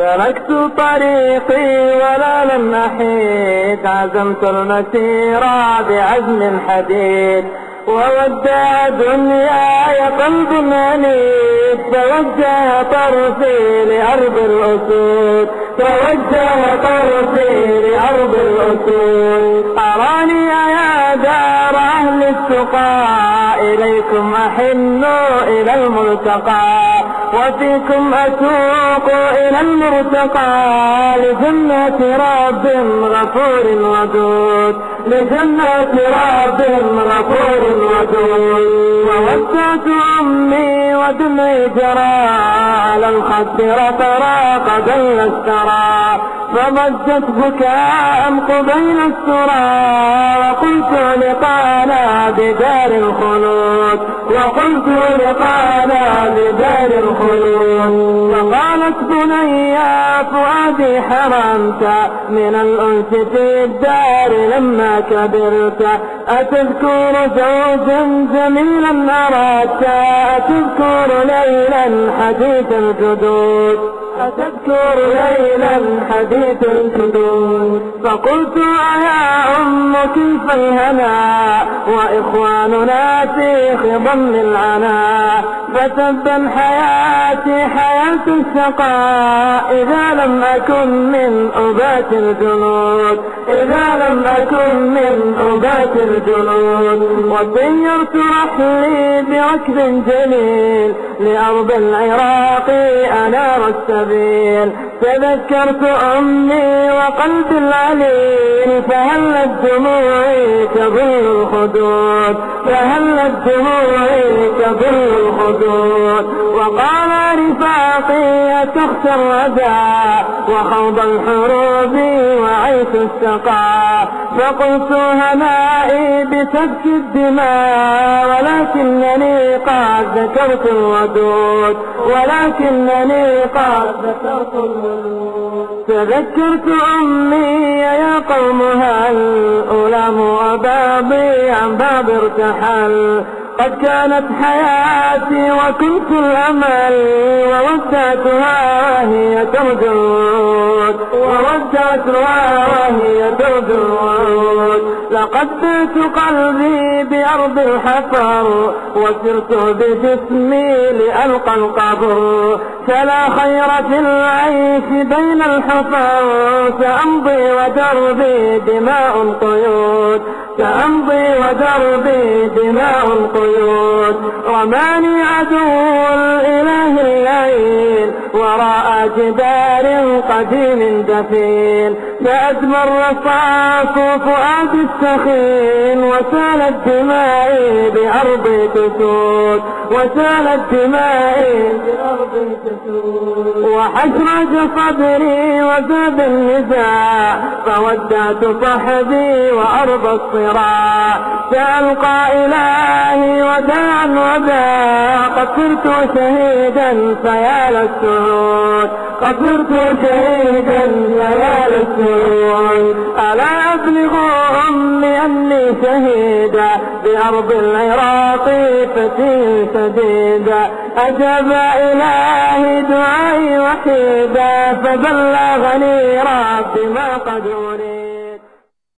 تركت طريقي ولا لم أحيد. عزمت المسير بعزم حديد. وودع دنياي قلب أنيب توجه طرفي لأرض الأسود. توجه طرفي لأرض الأسود. أراني يا دار أهل التقى إليكم أحن إلى الملتقى وفيكم أسوق إلى المرتقى لجنة رب غفور ودود لجنة رب غفور ودود. وودعت أمي ودمعي جرى على الخد رطرا قد السرى فضجت بكاء قبيل السرى بدار الخلود. وقلت لقانا بدار الخلود. فقالت بني فؤادي حرمت. من الأنس في الدار لما كبرت. أتذكر زوجا جميلا أردت. أتذكر ليلا حديث الجدود. أتذكر ليلا حديث الكدود فقلت يا أم كيف الهنا وإخواننا في خضم العنا فتبا حياتي حياة الشقاء إذا لم أكن من أبات الجنود. إذا لم أكن من أبات الجنود. وسيرت رحلي بركب جميل لأرض العراق أنار السبيل. تذكرت أمي وقلبي العليل فهلت دموعي تبل الخدود؟ فهلت دموعي تبل الخدود؟ وقال رفاقي تخشى الردى وخوض الحروب وعيش السقا. فقلت هنائي بسفك الدماء. ولكنني قد ذكرت الودود ولكنني قد ذكرت الودود. تذكرت أمي يا قوم هل ألام أبابي عن باب ارتحل؟ قد كانت حياتي وكنت الأمل وودعتها وهي ترجود وودعتها وهي ترجود لقد بيت قلبي بأرض الحفر وسرت بجسمي لألقى القبر فلا خير في العيش بين الحفر سأمضي ودربي دماء قيود سأمضي ودربي دماء قيود رماني عدو الإله وراء جدار قديم دفين فأدمى الرصاص فؤاد السخين وسالت دمائي بأرض تسود. وسالت دمائي بأرض صدري وزاد النزاع فودعت صحبي وأرض الصراع سألقى إلهي وداعا وباع قد صرت شهيدا فيا للسعود. قد صرت شهيدا فيا للسعود. ألا أبلغ بأرض العراق فتي سديدا أجاب إلهي دعائي وحيدا فبلغني ربي ما قد أريد